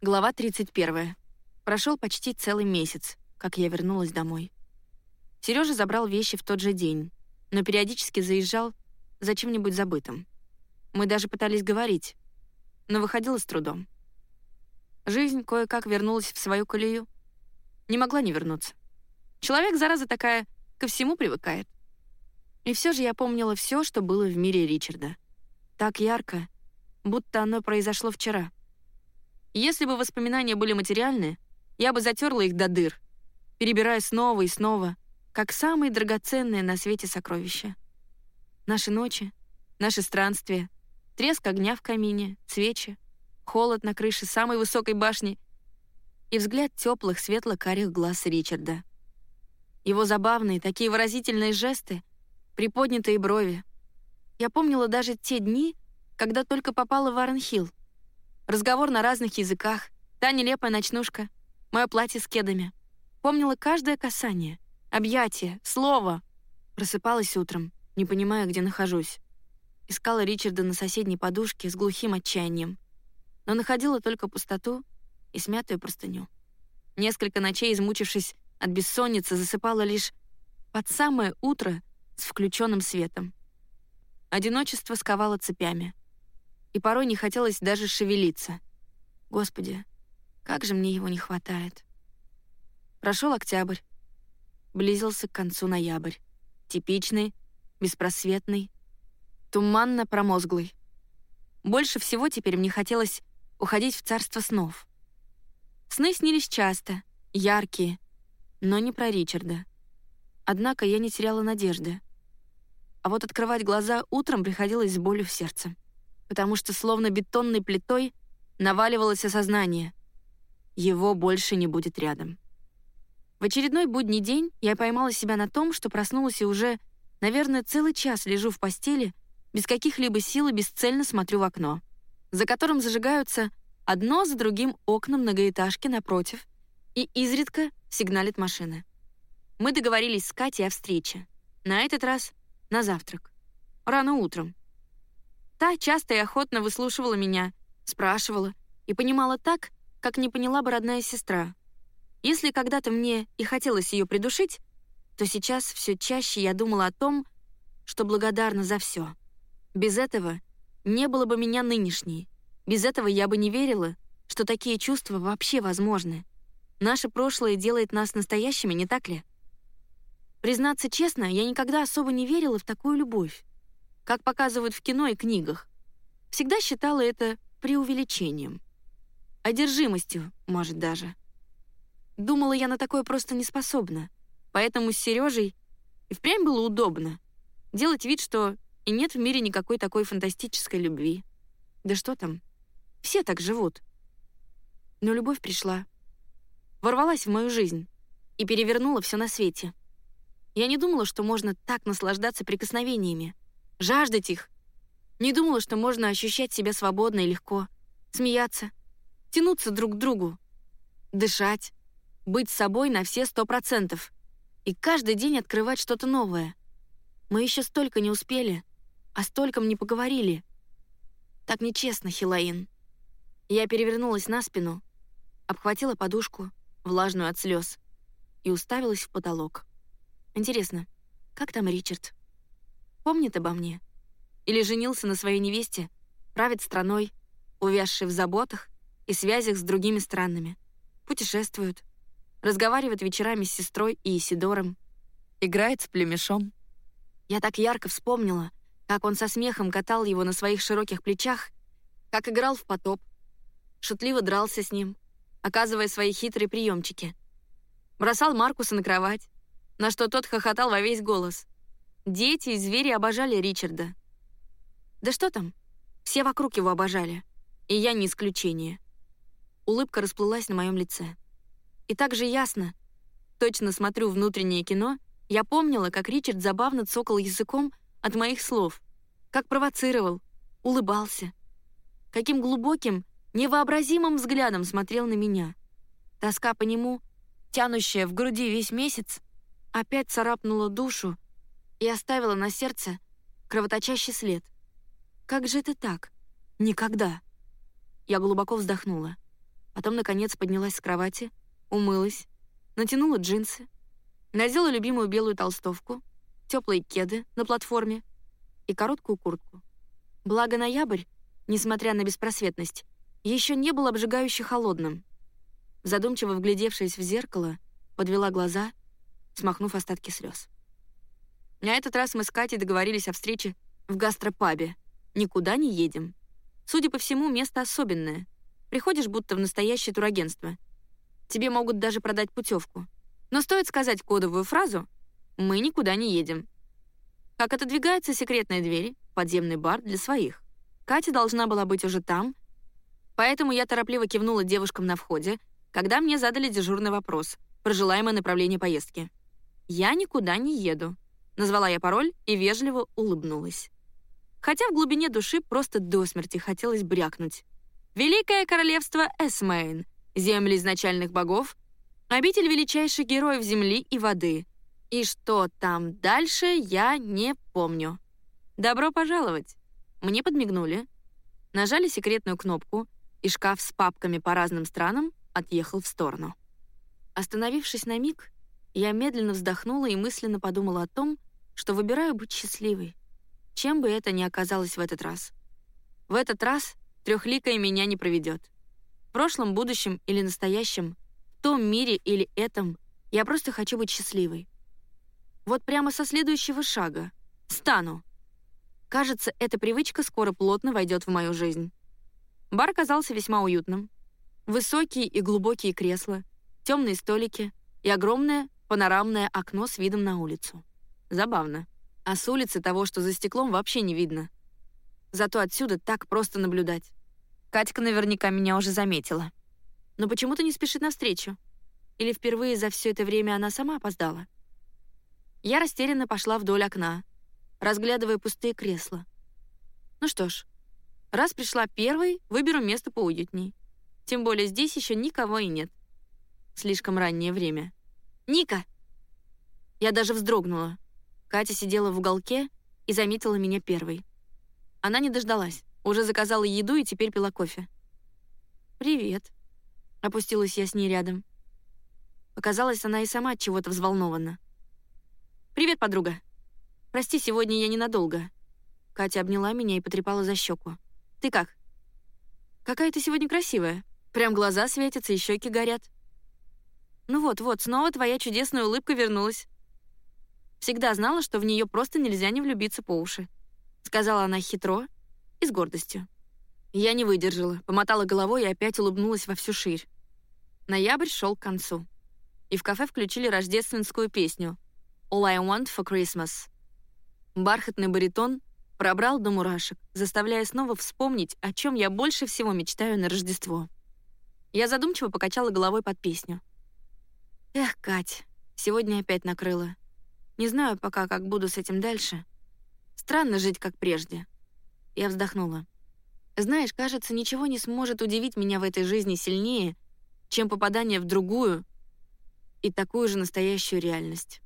Глава 31. Прошел почти целый месяц, как я вернулась домой. Сережа забрал вещи в тот же день, но периодически заезжал за чем-нибудь забытым. Мы даже пытались говорить, но выходило с трудом. Жизнь кое-как вернулась в свою колею. Не могла не вернуться. Человек, зараза такая, ко всему привыкает. И все же я помнила все, что было в мире Ричарда. Так ярко, будто оно произошло вчера — если бы воспоминания были материальны, я бы затерла их до дыр, перебирая снова и снова, как самые драгоценные на свете сокровища. Наши ночи, наши странствия, треск огня в камине, свечи, холод на крыше самой высокой башни и взгляд теплых светло-карих глаз Ричарда. Его забавные, такие выразительные жесты, приподнятые брови. Я помнила даже те дни, когда только попала в Арнхилл, Разговор на разных языках, та нелепая ночнушка, мое платье с кедами. Помнила каждое касание, объятие, слово. Просыпалась утром, не понимая, где нахожусь. Искала Ричарда на соседней подушке с глухим отчаянием. Но находила только пустоту и смятую простыню. Несколько ночей, измучившись от бессонницы, засыпала лишь под самое утро с включенным светом. Одиночество сковало цепями и порой не хотелось даже шевелиться. Господи, как же мне его не хватает. Прошел октябрь. Близился к концу ноябрь. Типичный, беспросветный, туманно-промозглый. Больше всего теперь мне хотелось уходить в царство снов. Сны снились часто, яркие, но не про Ричарда. Однако я не теряла надежды. А вот открывать глаза утром приходилось с болью в сердце потому что словно бетонной плитой наваливалось осознание. Его больше не будет рядом. В очередной будний день я поймала себя на том, что проснулась и уже, наверное, целый час лежу в постели, без каких-либо сил и бесцельно смотрю в окно, за которым зажигаются одно за другим окна многоэтажки напротив, и изредка сигналит машины. Мы договорились с Катей о встрече. На этот раз на завтрак. Рано утром. Та часто и охотно выслушивала меня, спрашивала и понимала так, как не поняла бы родная сестра. Если когда-то мне и хотелось ее придушить, то сейчас все чаще я думала о том, что благодарна за все. Без этого не было бы меня нынешней. Без этого я бы не верила, что такие чувства вообще возможны. Наше прошлое делает нас настоящими, не так ли? Признаться честно, я никогда особо не верила в такую любовь как показывают в кино и книгах. Всегда считала это преувеличением. Одержимостью, может, даже. Думала, я на такое просто не способна. Поэтому с Сережей и впрямь было удобно. Делать вид, что и нет в мире никакой такой фантастической любви. Да что там? Все так живут. Но любовь пришла. Ворвалась в мою жизнь и перевернула все на свете. Я не думала, что можно так наслаждаться прикосновениями жаждать их. Не думала, что можно ощущать себя свободно и легко, смеяться, тянуться друг к другу, дышать, быть собой на все сто процентов и каждый день открывать что-то новое. Мы еще столько не успели, а стольком не поговорили. Так нечестно, Хилаин. Я перевернулась на спину, обхватила подушку, влажную от слез, и уставилась в потолок. Интересно, как там Ричард? Помнит обо мне? Или женился на своей невесте, правит страной, увязшей в заботах и связях с другими странами, путешествует, разговаривает вечерами с сестрой и Исидором, играет с племешом. Я так ярко вспомнила, как он со смехом катал его на своих широких плечах, как играл в потоп, шутливо дрался с ним, оказывая свои хитрые приемчики. Бросал Маркуса на кровать, на что тот хохотал во весь голос — Дети и звери обожали Ричарда. Да что там, все вокруг его обожали, и я не исключение. Улыбка расплылась на моем лице. И так же ясно, точно смотрю внутреннее кино, я помнила, как Ричард забавно цокал языком от моих слов, как провоцировал, улыбался, каким глубоким, невообразимым взглядом смотрел на меня. Тоска по нему, тянущая в груди весь месяц, опять царапнула душу, и оставила на сердце кровоточащий след. Как же это так? Никогда. Я глубоко вздохнула. Потом, наконец, поднялась с кровати, умылась, натянула джинсы, надела любимую белую толстовку, теплые кеды на платформе и короткую куртку. Благо ноябрь, несмотря на беспросветность, еще не был обжигающе холодным. Задумчиво вглядевшись в зеркало, подвела глаза, смахнув остатки слез. На этот раз мы с Катей договорились о встрече в гастропабе. Никуда не едем. Судя по всему, место особенное. Приходишь будто в настоящее турагентство. Тебе могут даже продать путевку. Но стоит сказать кодовую фразу «Мы никуда не едем». Как отодвигается секретная дверь, подземный бар для своих. Катя должна была быть уже там, поэтому я торопливо кивнула девушкам на входе, когда мне задали дежурный вопрос про желаемое направление поездки. «Я никуда не еду», — назвала я пароль и вежливо улыбнулась хотя в глубине души просто до смерти хотелось брякнуть. Великое королевство Эсмейн, земли изначальных богов, обитель величайших героев земли и воды. И что там дальше, я не помню. Добро пожаловать. Мне подмигнули. Нажали секретную кнопку, и шкаф с папками по разным странам отъехал в сторону. Остановившись на миг, я медленно вздохнула и мысленно подумала о том, что выбираю быть счастливой чем бы это ни оказалось в этот раз. В этот раз трехликая меня не проведет. В прошлом, будущем или настоящем, в том мире или этом, я просто хочу быть счастливой. Вот прямо со следующего шага. Стану. Кажется, эта привычка скоро плотно войдет в мою жизнь. Бар казался весьма уютным. Высокие и глубокие кресла, темные столики и огромное панорамное окно с видом на улицу. Забавно а с улицы того, что за стеклом, вообще не видно. Зато отсюда так просто наблюдать. Катька наверняка меня уже заметила. Но почему-то не спешит навстречу. Или впервые за все это время она сама опоздала? Я растерянно пошла вдоль окна, разглядывая пустые кресла. Ну что ж, раз пришла первой, выберу место поуютней. Тем более здесь еще никого и нет. Слишком раннее время. «Ника!» Я даже вздрогнула. Катя сидела в уголке и заметила меня первой. Она не дождалась, уже заказала еду и теперь пила кофе. «Привет», — опустилась я с ней рядом. Показалось, она и сама от чего-то взволнована. «Привет, подруга. Прости, сегодня я ненадолго». Катя обняла меня и потрепала за щеку. «Ты как?» «Какая ты сегодня красивая. Прям глаза светятся и щеки горят». «Ну вот-вот, снова твоя чудесная улыбка вернулась. Всегда знала, что в нее просто нельзя не влюбиться по уши. Сказала она хитро и с гордостью. Я не выдержала, помотала головой и опять улыбнулась во всю ширь. Ноябрь шел к концу. И в кафе включили рождественскую песню «All I Want for Christmas». Бархатный баритон пробрал до мурашек, заставляя снова вспомнить, о чем я больше всего мечтаю на Рождество. Я задумчиво покачала головой под песню. «Эх, Кать, сегодня опять накрыла. Не знаю пока, как буду с этим дальше. Странно жить, как прежде. Я вздохнула. Знаешь, кажется, ничего не сможет удивить меня в этой жизни сильнее, чем попадание в другую и такую же настоящую реальность.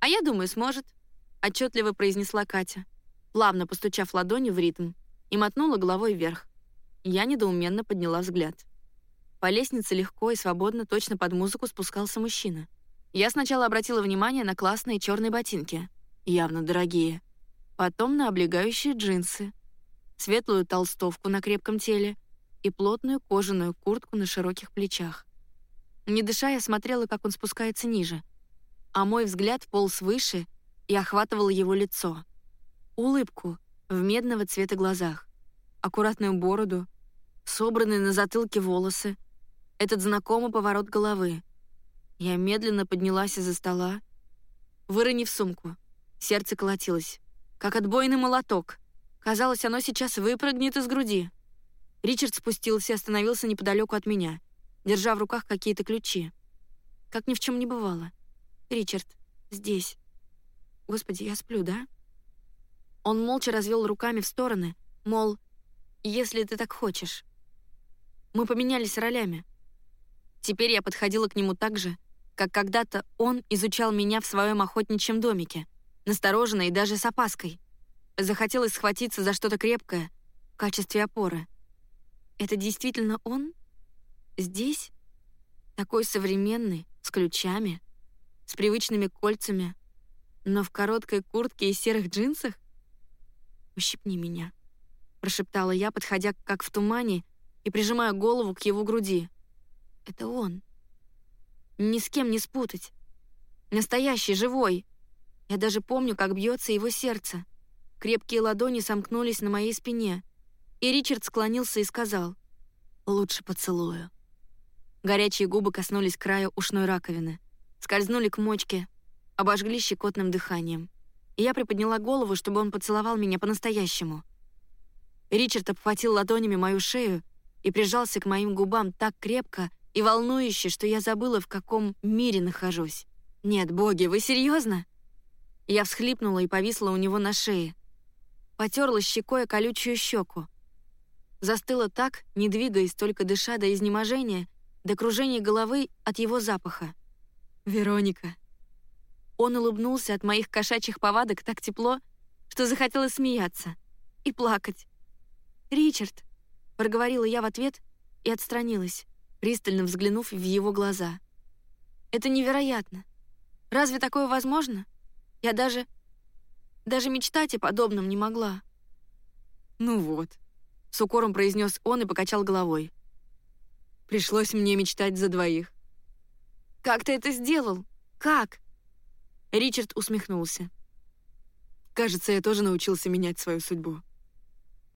«А я думаю, сможет», — отчетливо произнесла Катя, плавно постучав ладонью в ритм, и мотнула головой вверх. Я недоуменно подняла взгляд. По лестнице легко и свободно, точно под музыку, спускался мужчина. Я сначала обратила внимание на классные черные ботинки, явно дорогие. Потом на облегающие джинсы, светлую толстовку на крепком теле и плотную кожаную куртку на широких плечах. Не дыша, я смотрела, как он спускается ниже, а мой взгляд полз выше и охватывал его лицо. Улыбку в медного цвета глазах, аккуратную бороду, собранные на затылке волосы, этот знакомый поворот головы — я медленно поднялась из-за стола, выронив сумку. Сердце колотилось, как отбойный молоток. Казалось, оно сейчас выпрыгнет из груди. Ричард спустился и остановился неподалеку от меня, держа в руках какие-то ключи. Как ни в чем не бывало. «Ричард, здесь. Господи, я сплю, да?» Он молча развел руками в стороны, мол, «если ты так хочешь». Мы поменялись ролями. Теперь я подходила к нему так же, как когда-то он изучал меня в своем охотничьем домике, настороженно и даже с опаской. Захотелось схватиться за что-то крепкое в качестве опоры. Это действительно он? здесь, такой современный, с ключами, с привычными кольцами, но в короткой куртке и серых джинсах? «Ущипни меня», — прошептала я, подходя как в тумане и прижимая голову к его груди. «Это он. Ни с кем не спутать. Настоящий, живой. Я даже помню, как бьется его сердце. Крепкие ладони сомкнулись на моей спине, и Ричард склонился и сказал «Лучше поцелую». Горячие губы коснулись края ушной раковины, скользнули к мочке, обожгли щекотным дыханием. И я приподняла голову, чтобы он поцеловал меня по-настоящему. Ричард обхватил ладонями мою шею и прижался к моим губам так крепко и волнующе, что я забыла, в каком мире нахожусь. «Нет, боги, вы серьезно? Я всхлипнула и повисла у него на шее. Потерла щекой колючую щеку. Застыла так, не двигаясь, только дыша до изнеможения, до кружения головы от его запаха. «Вероника». Он улыбнулся от моих кошачьих повадок так тепло, что захотелось смеяться и плакать. «Ричард», — проговорила я в ответ и отстранилась, пристально взглянув в его глаза. «Это невероятно. Разве такое возможно? Я даже... даже мечтать о подобном не могла». «Ну вот», — с укором произнес он и покачал головой. «Пришлось мне мечтать за двоих». «Как ты это сделал? Как?» Ричард усмехнулся. «Кажется, я тоже научился менять свою судьбу».